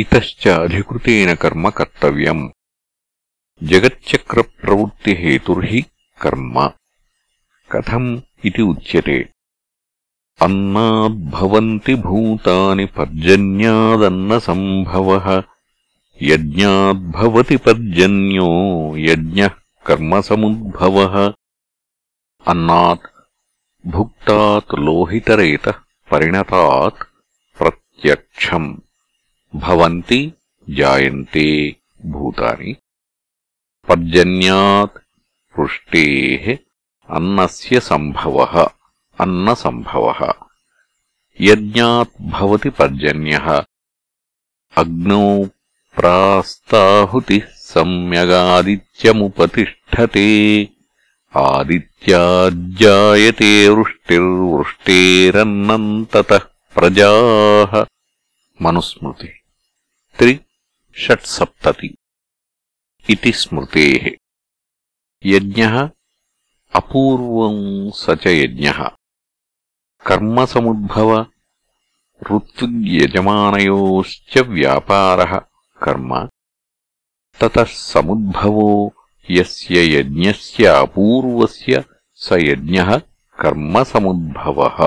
ఇతశ్చ అధికృతేన కర్మ కర్తవ్యం. జగచ్చక్రప్రవృత్తిహేతుర్హి కర్మ. కథం ఇది ఉచ్యతే. అన్నాద్భవంతి భూతాని పర్జన్యాదన్నసంభవः యజ్ఞాద్భవతి పర్జన్యో యజ్ఞః కర్మసముద్భవः అన్నాత్ భుక్తాత్ లోహితరేతః పరిణతాత్ ప్రత్యక్షం. भवन्ति जायन्ते भूतानि पर्जन्यात् पृष्टेः अन्नस्य सम्भवः अन्नसम्भवः यज्ञात् भवति पर्जन्यः अग्नौ प्रास्ताहुतिः सम्यगादित्यमुपतिष्ठते आदित्याज्जायते वृष्टिर्वृष्टेरन्नम् ततः प्रजाः मनुस्मृति त्रि षट्सप्तति इति स्मृतेः यज्ञः अपूर्वम् स च यज्ञः कर्मसमुद्भव ऋत्विग्यजमानयोश्च व्यापारः कर्म ततः समुद्भवो यस्य यज्ञस्य अपूर्वस्य स यज्ञः कर्मसमुद्भवः